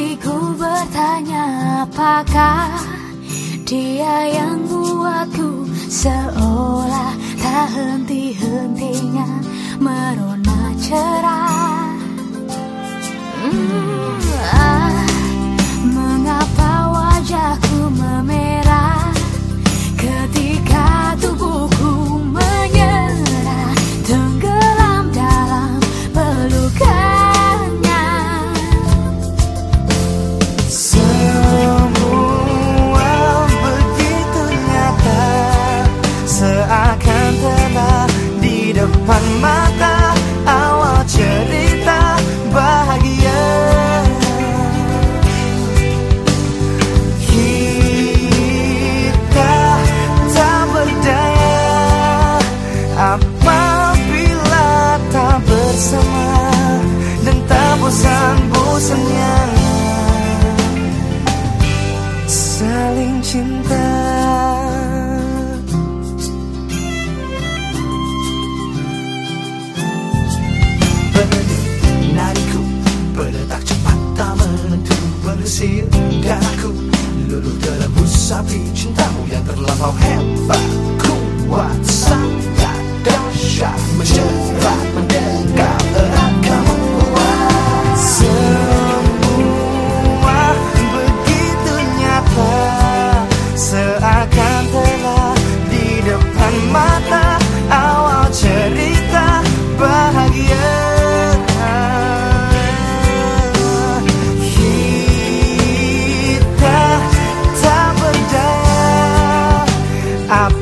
Hatiku bertanya apakah dia yang buatku seolah tak henti-hentinya? Abraham, Bakua, Sanda, Dasha, Majora. I.